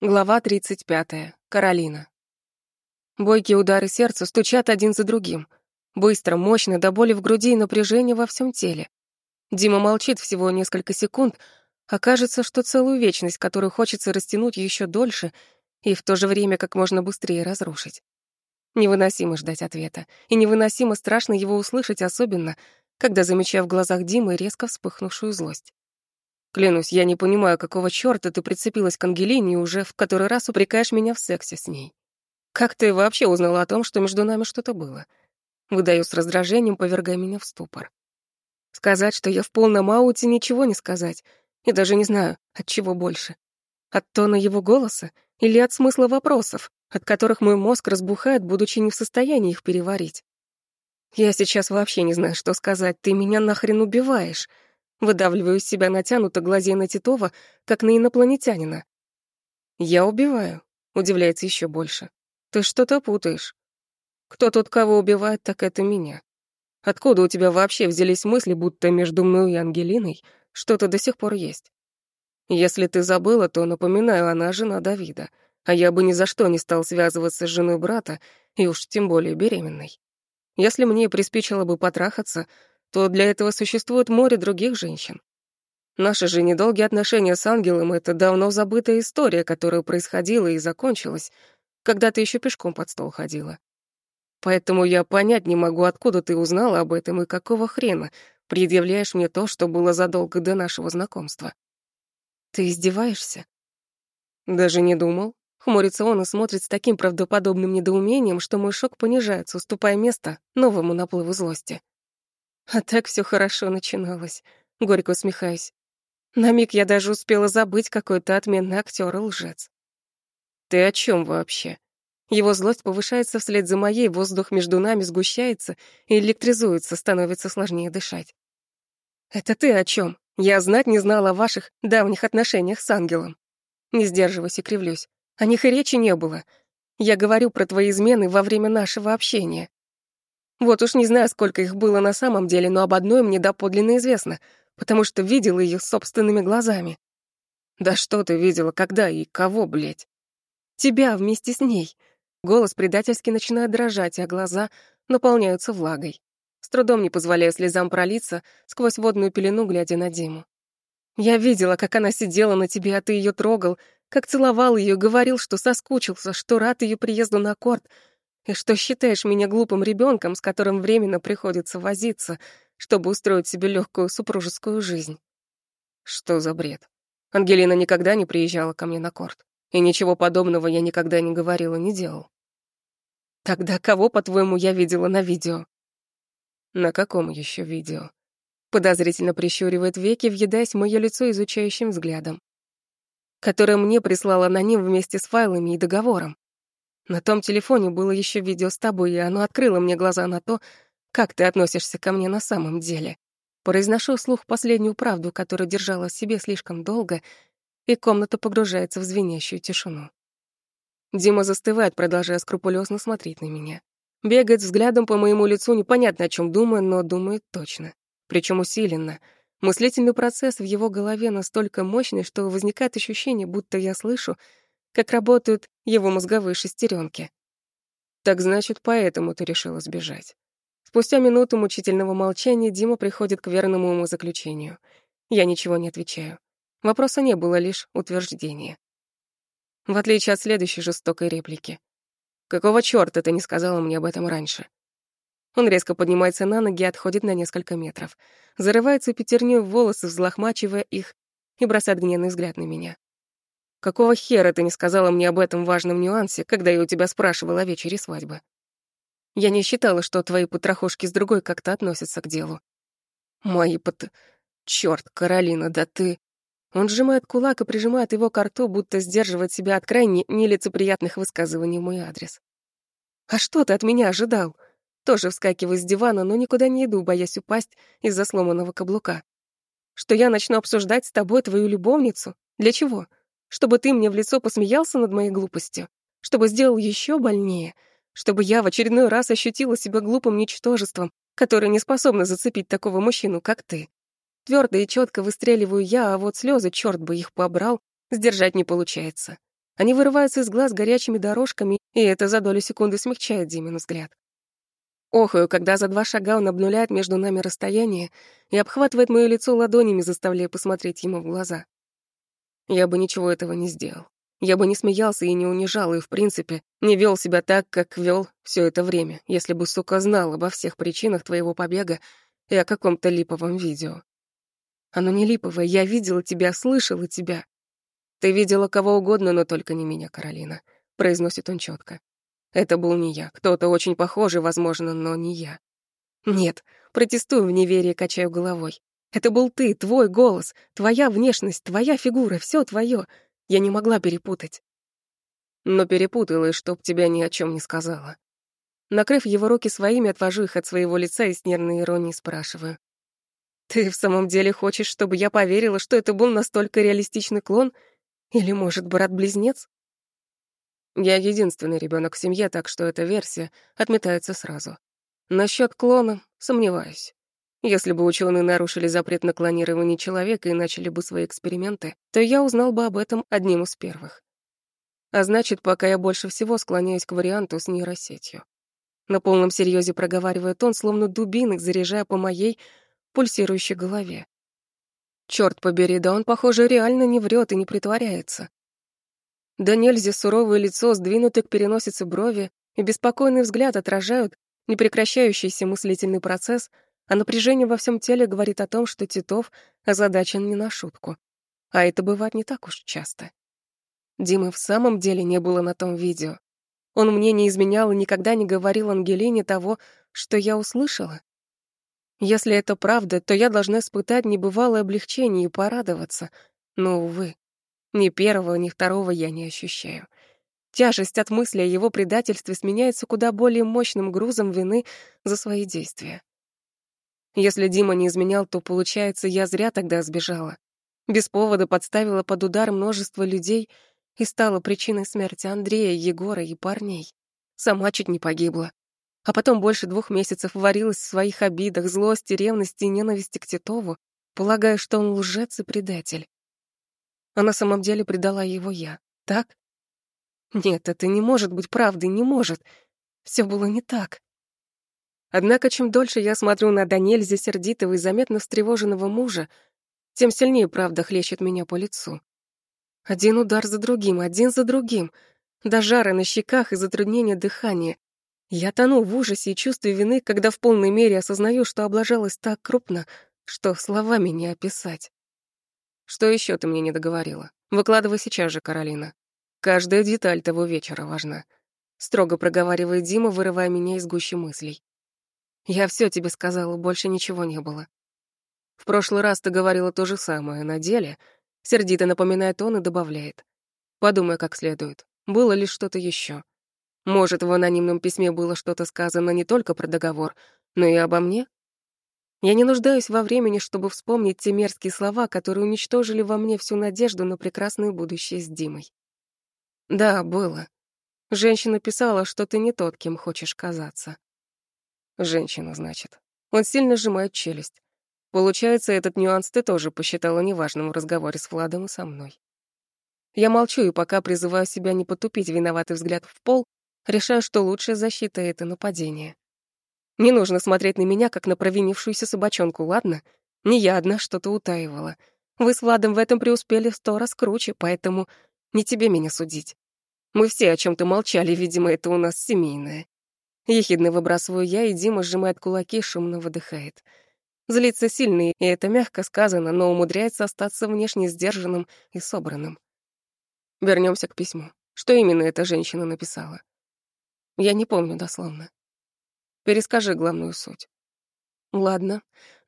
Глава 35. Каролина. Бойкие удары сердца стучат один за другим. Быстро, мощно, до боли в груди и напряжения во всем теле. Дима молчит всего несколько секунд, а кажется, что целую вечность, которую хочется растянуть еще дольше и в то же время как можно быстрее разрушить. Невыносимо ждать ответа, и невыносимо страшно его услышать, особенно, когда замечаю в глазах Димы резко вспыхнувшую злость. Клянусь, я не понимаю, какого чёрта ты прицепилась к Ангелине и уже в который раз упрекаешь меня в сексе с ней. Как ты вообще узнала о том, что между нами что-то было? Выдаю с раздражением, повергая меня в ступор. Сказать, что я в полном ауте, ничего не сказать. И даже не знаю, от чего больше. От тона его голоса или от смысла вопросов, от которых мой мозг разбухает, будучи не в состоянии их переварить. Я сейчас вообще не знаю, что сказать. Ты меня нахрен убиваешь. Выдавливаю из себя натянуто, глазей на Титова, как на инопланетянина. «Я убиваю», — удивляется еще больше. «Ты что-то путаешь. Кто тут кого убивает, так это меня. Откуда у тебя вообще взялись мысли, будто между мной и Ангелиной что-то до сих пор есть? Если ты забыла, то, напоминаю, она жена Давида, а я бы ни за что не стал связываться с женой брата, и уж тем более беременной. Если мне приспичило бы потрахаться, то для этого существует море других женщин. Наши же недолгие отношения с ангелом — это давно забытая история, которая происходила и закончилась, когда ты еще пешком под стол ходила. Поэтому я понять не могу, откуда ты узнала об этом и какого хрена предъявляешь мне то, что было задолго до нашего знакомства. Ты издеваешься? Даже не думал. Хмурится он и смотрит с таким правдоподобным недоумением, что мой шок понижается, уступая место новому наплыву злости. А так все хорошо начиналось. Горько усмехаюсь. На миг я даже успела забыть, какой то отменный актер и лжец. Ты о чем вообще? Его злость повышается вслед за моей, воздух между нами сгущается и электризуется, становится сложнее дышать. Это ты о чем? Я знать не знала о ваших давних отношениях с ангелом. Не сдерживаясь и кривлюсь. О них и речи не было. Я говорю про твои измены во время нашего общения. Вот уж не знаю, сколько их было на самом деле, но об одной мне доподлинно известно, потому что видела ее собственными глазами. Да что ты видела, когда и кого, блядь? Тебя вместе с ней. Голос предательски начинает дрожать, а глаза наполняются влагой. С трудом не позволяя слезам пролиться сквозь водную пелену, глядя на Диму. Я видела, как она сидела на тебе, а ты ее трогал, как целовал ее, говорил, что соскучился, что рад ее приезду на корт, и что считаешь меня глупым ребенком, с которым временно приходится возиться, чтобы устроить себе легкую супружескую жизнь. Что за бред? Ангелина никогда не приезжала ко мне на корт, и ничего подобного я никогда не говорила, не делал. Тогда кого, по-твоему, я видела на видео? На каком еще видео? Подозрительно прищуривает веки, въедаясь в моё лицо изучающим взглядом. Которое мне прислала на ним вместе с файлами и договором. На том телефоне было еще видео с тобой, и оно открыло мне глаза на то, как ты относишься ко мне на самом деле. Произношу вслух последнюю правду, которую держала в себе слишком долго, и комната погружается в звенящую тишину. Дима застывает, продолжая скрупулезно смотреть на меня. Бегает взглядом по моему лицу, непонятно о чем думая, но думает точно. Причем усиленно. Мыслительный процесс в его голове настолько мощный, что возникает ощущение, будто я слышу, как работают его мозговые шестеренки. Так значит, поэтому ты решила сбежать. Спустя минуту мучительного молчания Дима приходит к верному ему заключению. Я ничего не отвечаю. Вопроса не было, лишь утверждение. В отличие от следующей жестокой реплики. «Какого чёрта ты не сказала мне об этом раньше?» Он резко поднимается на ноги и отходит на несколько метров. Зарывается пятернёй в волосы, взлохмачивая их, и бросает гневный взгляд на меня. Какого хера ты не сказала мне об этом важном нюансе, когда я у тебя спрашивала о вечере свадьбы? Я не считала, что твои потрохушки с другой как-то относятся к делу. Мои пот... Чёрт, Каролина, да ты... Он сжимает кулак и прижимает его к рту, будто сдерживает себя от крайне нелицеприятных высказываний в мой адрес. «А что ты от меня ожидал?» Тоже вскакиваю с дивана, но никуда не иду, боясь упасть из-за сломанного каблука. «Что я начну обсуждать с тобой твою любовницу? Для чего? Чтобы ты мне в лицо посмеялся над моей глупостью? Чтобы сделал еще больнее? Чтобы я в очередной раз ощутила себя глупым ничтожеством, которое не способно зацепить такого мужчину, как ты? Твердо и четко выстреливаю я, а вот слезы, черт бы их побрал, сдержать не получается. Они вырываются из глаз горячими дорожками, и это за долю секунды смягчает Димин взгляд. Охаю, когда за два шага он обнуляет между нами расстояние и обхватывает моё лицо ладонями, заставляя посмотреть ему в глаза. Я бы ничего этого не сделал. Я бы не смеялся и не унижал, и, в принципе, не вел себя так, как вел все это время, если бы, сука, знал обо всех причинах твоего побега и о каком-то липовом видео. Оно не липовое, я видела тебя, слышала тебя. Ты видела кого угодно, но только не меня, Каролина, произносит он четко. Это был не я, кто-то очень похожий, возможно, но не я. Нет, протестую в неверии, качаю головой. Это был ты, твой голос, твоя внешность, твоя фигура, все твое. Я не могла перепутать. Но перепутала, и чтоб тебя ни о чем не сказала. Накрыв его руки своими, отвожу их от своего лица и с нервной иронией спрашиваю. «Ты в самом деле хочешь, чтобы я поверила, что это был настолько реалистичный клон? Или, может, брат-близнец?» Я единственный ребенок в семье, так что эта версия отметается сразу. Насчет клона сомневаюсь. Если бы ученые нарушили запрет на клонирование человека и начали бы свои эксперименты, то я узнал бы об этом одним из первых. А значит, пока я больше всего склоняюсь к варианту с нейросетью. На полном серьезе проговаривает он, словно дубинок, заряжая по моей пульсирующей голове. Черт побери, да он, похоже, реально не врет и не притворяется. Да нельзя суровое лицо, сдвинутые к переносице брови и беспокойный взгляд отражают непрекращающийся мыслительный процесс — а напряжение во всем теле говорит о том, что Титов озадачен не на шутку. А это бывает не так уж часто. Димы в самом деле не было на том видео. Он мне не изменял и никогда не говорил Ангелине того, что я услышала. Если это правда, то я должна испытать небывалое облегчение и порадоваться. Но, увы, ни первого, ни второго я не ощущаю. Тяжесть от мысли о его предательстве сменяется куда более мощным грузом вины за свои действия. Если Дима не изменял, то, получается, я зря тогда сбежала. Без повода подставила под удар множество людей и стала причиной смерти Андрея, Егора и парней. Сама чуть не погибла. А потом больше двух месяцев варилась в своих обидах, злости, ревности и ненависти к Титову, полагая, что он лжец и предатель. А на самом деле предала его я, так? Нет, это не может быть правдой, не может. Все было не так. Однако, чем дольше я смотрю на Даниэльзе сердитого и заметно встревоженного мужа, тем сильнее правда хлещет меня по лицу. Один удар за другим, один за другим, до жара на щеках и затруднения дыхания. Я тону в ужасе и чувстве вины, когда в полной мере осознаю, что облажалась так крупно, что словами не описать. Что еще ты мне не договорила? Выкладывай сейчас же, Каролина. Каждая деталь того вечера важна. Строго проговаривает Дима, вырывая меня из гущи мыслей. Я все тебе сказала, больше ничего не было. В прошлый раз ты говорила то же самое, на деле сердито напоминает он и добавляет. Подумай как следует, было ли что-то еще. Может, в анонимном письме было что-то сказано не только про договор, но и обо мне? Я не нуждаюсь во времени, чтобы вспомнить те мерзкие слова, которые уничтожили во мне всю надежду на прекрасное будущее с Димой. Да, было. Женщина писала, что ты не тот, кем хочешь казаться. Женщина, значит. Он сильно сжимает челюсть. Получается, этот нюанс ты тоже посчитала неважным в разговоре с Владом и со мной. Я молчу и пока призываю себя не потупить виноватый взгляд в пол, решаю, что лучшая защита — это нападение. Не нужно смотреть на меня, как на провинившуюся собачонку, ладно? Не я одна что-то утаивала. Вы с Владом в этом преуспели в сто раз круче, поэтому не тебе меня судить. Мы все о чем то молчали, видимо, это у нас семейное. Ехидно выбрасываю я, и Дима сжимает кулаки, шумно выдыхает. Злится сильный, и это мягко сказано, но умудряется остаться внешне сдержанным и собранным. Вернемся к письму. Что именно эта женщина написала? Я не помню дословно. Перескажи главную суть. Ладно.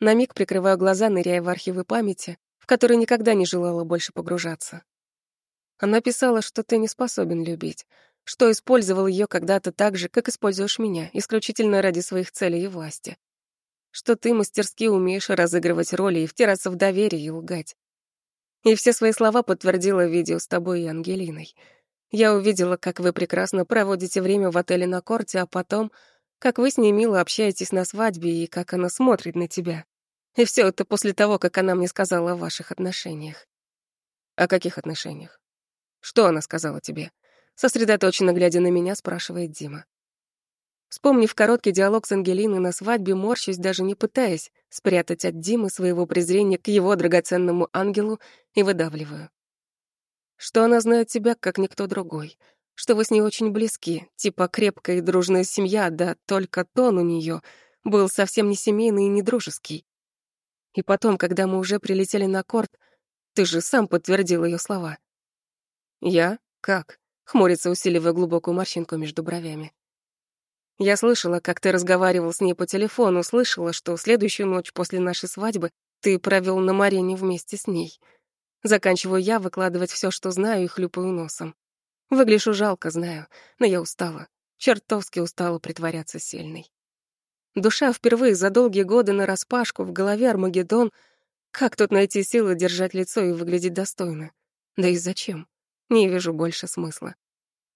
На миг прикрываю глаза, ныряя в архивы памяти, в которые никогда не желала больше погружаться. Она писала, что ты не способен любить, что использовал ее когда-то так же, как используешь меня, исключительно ради своих целей и власти. Что ты мастерски умеешь разыгрывать роли и втираться в доверие и лгать. И все свои слова подтвердила видео с тобой и Ангелиной. Я увидела, как вы прекрасно проводите время в отеле на корте, а потом, как вы с ней мило общаетесь на свадьбе и как она смотрит на тебя. И все это после того, как она мне сказала о ваших отношениях. О каких отношениях? Что она сказала тебе? Сосредоточенно глядя на меня, спрашивает Дима. Вспомнив короткий диалог с Ангелиной на свадьбе, морщусь, даже не пытаясь спрятать от Димы своего презрения к его драгоценному ангелу и выдавливаю. Что она знает тебя, как никто другой. Что вы с ней очень близки, типа крепкая и дружная семья, да только тон у нее был совсем не семейный и не дружеский. И потом, когда мы уже прилетели на корт, ты же сам подтвердил ее слова. Я? Как? Хмурится, усиливая глубокую морщинку между бровями. Я слышала, как ты разговаривал с ней по телефону, слышала, что следующую ночь после нашей свадьбы ты провел на Марене вместе с ней. Заканчиваю я выкладывать все, что знаю, и хлюпаю носом. Выгляжу жалко, знаю, но я устала. Чертовски устала притворяться сильной. Душа впервые за долгие годы нараспашку, в голове Армагеддон. Как тут найти силы держать лицо и выглядеть достойно? Да и зачем? Не вижу больше смысла.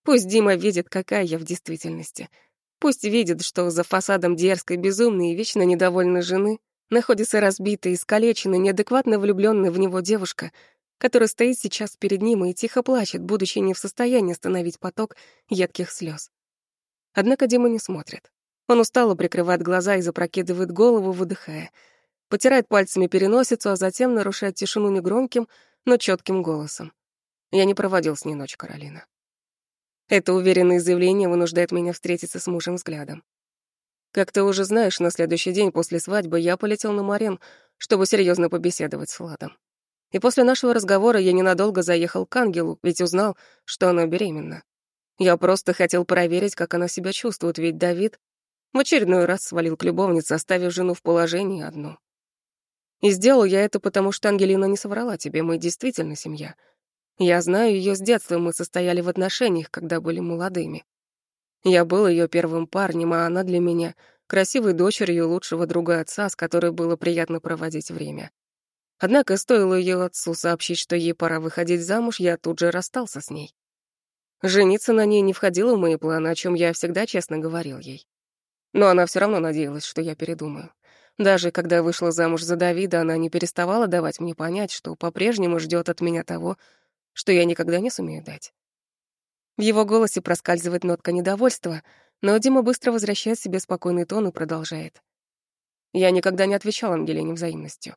Пусть Дима видит, какая я в действительности — Пусть видит, что за фасадом дерзкой, безумной и вечно недовольной жены находится разбитая, искалеченная, неадекватно влюбленная в него девушка, которая стоит сейчас перед ним и тихо плачет, будучи не в состоянии остановить поток едких слез. Однако Дима не смотрит. Он устало прикрывает глаза и запрокидывает голову, выдыхая. Потирает пальцами переносицу, а затем нарушает тишину негромким, но четким голосом. Я не проводил с ней ночь, Каролина. Это уверенное заявление вынуждает меня встретиться с мужем взглядом. Как ты уже знаешь, на следующий день после свадьбы я полетел на Марен, чтобы серьезно побеседовать с Владом. И после нашего разговора я ненадолго заехал к Ангелу, ведь узнал, что она беременна. Я просто хотел проверить, как она себя чувствует, ведь Давид в очередной раз свалил к любовнице, оставив жену в положении одну. И сделал я это потому, что Ангелина не соврала тебе, мы действительно семья — я знаю ее с детства, мы состояли в отношениях, когда были молодыми. Я был ее первым парнем, а она для меня красивой дочерью лучшего друга отца, с которой было приятно проводить время. Однако стоило ее отцу сообщить, что ей пора выходить замуж, я тут же расстался с ней. Жениться на ней не входило в мои планы, о чем я всегда честно говорил ей. Но она все равно надеялась, что я передумаю. Даже когда вышла замуж за Давида, она не переставала давать мне понять, что по-прежнему ждет от меня того, что я никогда не сумею дать. В его голосе проскальзывает нотка недовольства, но Дима быстро возвращает себе спокойный тон и продолжает. Я никогда не отвечал Ангелине взаимностью,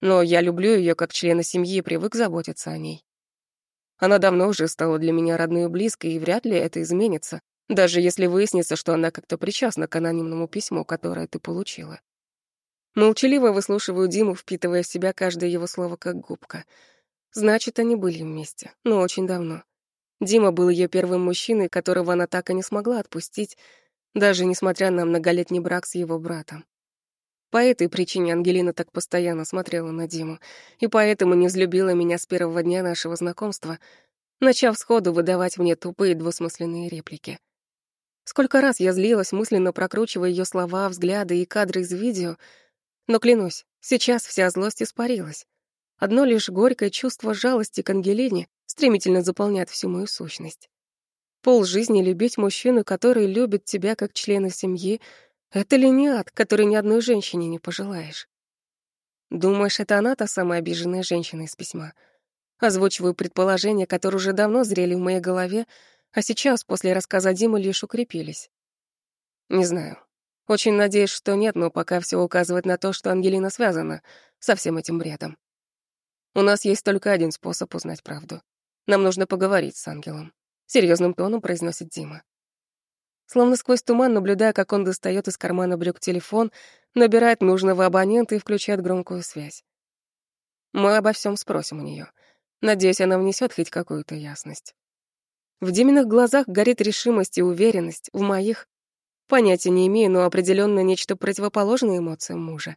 но я люблю ее как члена семьи и привык заботиться о ней. Она давно уже стала для меня родной и близкой, и вряд ли это изменится, даже если выяснится, что она как-то причастна к анонимному письму, которое ты получила. Молчаливо выслушиваю Диму, впитывая в себя каждое его слово как губка — Значит, они были вместе, но очень давно. Дима был ее первым мужчиной, которого она так и не смогла отпустить, даже несмотря на многолетний брак с его братом. По этой причине Ангелина так постоянно смотрела на Диму, и поэтому не взлюбила меня с первого дня нашего знакомства, начав сходу выдавать мне тупые двусмысленные реплики. Сколько раз я злилась, мысленно прокручивая ее слова, взгляды и кадры из видео, но, клянусь, сейчас вся злость испарилась. Одно лишь горькое чувство жалости к Ангелине стремительно заполняет всю мою сущность. Пол жизни любить мужчину, который любит тебя как члена семьи, это ли не ад, который ни одной женщине не пожелаешь? Думаешь, это она та самая обиженная женщина из письма? Озвучиваю предположения, которые уже давно зрели в моей голове, а сейчас, после рассказа Димы, лишь укрепились. Не знаю. Очень надеюсь, что нет, но пока все указывает на то, что Ангелина связана со всем этим бредом. У нас есть только один способ узнать правду. Нам нужно поговорить с ангелом. Серьезным тоном произносит Дима. Словно сквозь туман, наблюдая, как он достает из кармана брюк телефон, набирает нужного абонента и включает громкую связь. Мы обо всем спросим у нее. Надеюсь, она внесет хоть какую-то ясность. В Диминых глазах горит решимость и уверенность, в моих понятия не имею, но определенно нечто противоположное эмоциям мужа.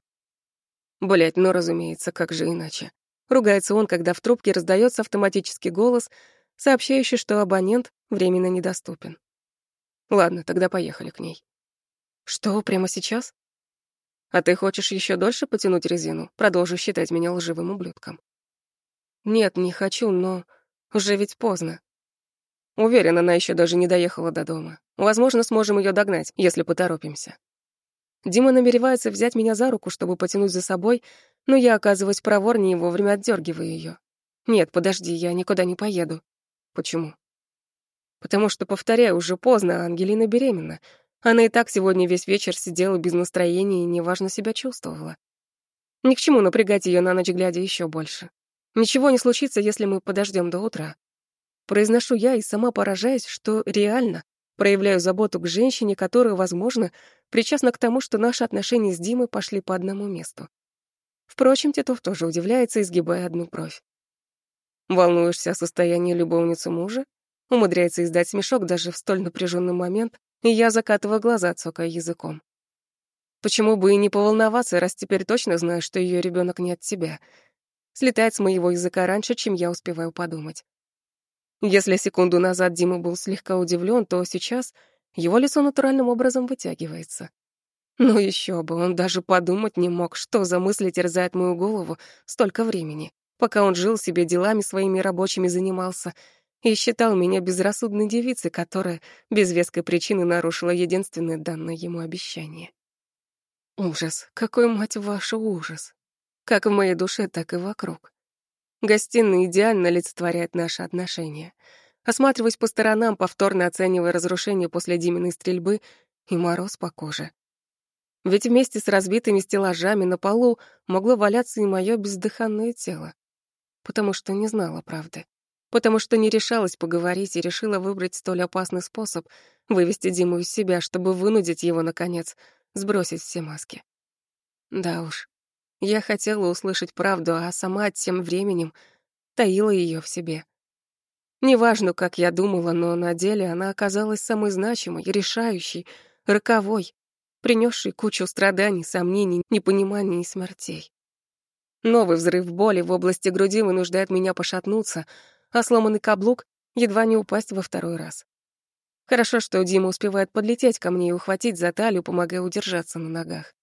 Блять, ну разумеется, как же иначе. Ругается он, когда в трубке раздается автоматический голос, сообщающий, что абонент временно недоступен. Ладно, тогда поехали к ней. Что, прямо сейчас? А ты хочешь еще дольше потянуть резину? Продолжу считать меня лживым ублюдком. Нет, не хочу, но уже ведь поздно. Уверен, она еще даже не доехала до дома. Возможно, сможем ее догнать, если поторопимся. Дима намеревается взять меня за руку, чтобы потянуть за собой, но я оказываюсь проворнее и вовремя отдергиваю ее. Нет, подожди, я никуда не поеду. Почему? Потому что, повторяю, уже поздно, а Ангелина беременна. Она и так сегодня весь вечер сидела без настроения и неважно себя чувствовала. Ни к чему напрягать ее на ночь глядя еще больше. Ничего не случится, если мы подождем до утра. Произношу я и сама поражаюсь, что реально проявляю заботу к женщине, которая, возможно, причастна к тому, что наши отношения с Димой пошли по одному месту. Впрочем, Титов тоже удивляется, изгибая одну бровь. Волнуешься о состоянии любовницы мужа? Умудряется издать смешок даже в столь напряженный момент, и я закатываю глаза, цокая языком. Почему бы и не поволноваться, раз теперь точно знаю, что ее ребенок не от тебя. Слетает с моего языка раньше, чем я успеваю подумать. Если секунду назад Дима был слегка удивлен, то сейчас его лицо натуральным образом вытягивается. Ну еще бы, он даже подумать не мог, что за мысли терзает мою голову столько времени, пока он жил себе делами своими рабочими занимался и считал меня безрассудной девицей, которая без веской причины нарушила единственное данное ему обещание. Ужас, какой, мать вашу, ужас. Как в моей душе, так и вокруг. Гостиная идеально олицетворяет наши отношения. Осматриваясь по сторонам, повторно оценивая разрушение после Диминой стрельбы и мороз по коже. Ведь вместе с разбитыми стеллажами на полу могло валяться и мое бездыханное тело. Потому что не знала правды. Потому что не решалась поговорить и решила выбрать столь опасный способ вывести Диму из себя, чтобы вынудить его, наконец, сбросить все маски. Да уж, я хотела услышать правду, а сама тем временем таила ее в себе. Неважно, как я думала, но на деле она оказалась самой значимой, решающей, роковой, принесшей кучу страданий, сомнений, непониманий и смертей. Новый взрыв боли в области груди вынуждает меня пошатнуться, а сломанный каблук едва не упасть во второй раз. Хорошо, что Дима успевает подлететь ко мне и ухватить за талию, помогая удержаться на ногах.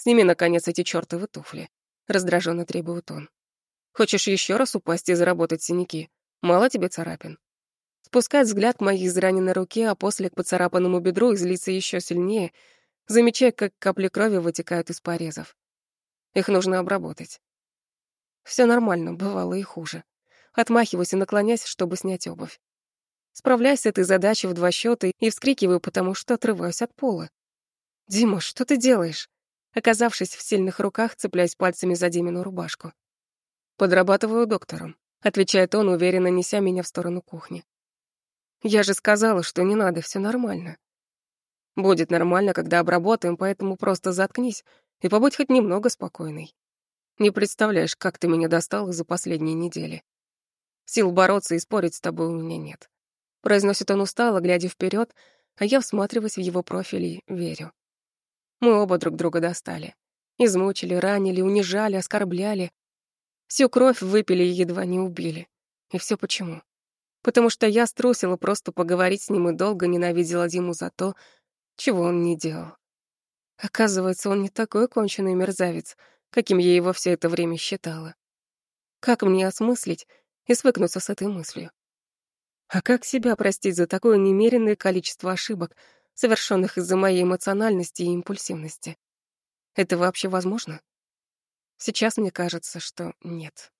Сними, наконец, эти чёртовы туфли. Раздраженно требует он. Хочешь еще раз упасть и заработать синяки? Мало тебе царапин. Спускает взгляд к моей израненной руке, а после к поцарапанному бедру и злится еще сильнее, замечая, как капли крови вытекают из порезов. Их нужно обработать. Все нормально, бывало и хуже. Отмахиваюсь и наклоняюсь, чтобы снять обувь. Справляюсь с этой задачей в два счета и вскрикиваю, потому что отрываюсь от пола. «Дима, что ты делаешь?» Оказавшись в сильных руках, цепляясь пальцами за Димину рубашку. «Подрабатываю доктором», — отвечает он, уверенно неся меня в сторону кухни. «Я же сказала, что не надо, все нормально». «Будет нормально, когда обработаем, поэтому просто заткнись и побудь хоть немного спокойной. Не представляешь, как ты меня достала за последние недели. Сил бороться и спорить с тобой у меня нет». Произносит он устало, глядя вперед, а я всматриваясь в его профиль верю. Мы оба друг друга достали. Измучили, ранили, унижали, оскорбляли. Всю кровь выпили и едва не убили. И все почему? Потому что я струсила просто поговорить с ним и долго ненавидела Диму за то, чего он не делал. Оказывается, он не такой конченый мерзавец, каким я его все это время считала. Как мне осмыслить и свыкнуться с этой мыслью? А как себя простить за такое немеренное количество ошибок, совершенных из-за моей эмоциональности и импульсивности. Это вообще возможно? Сейчас мне кажется, что нет.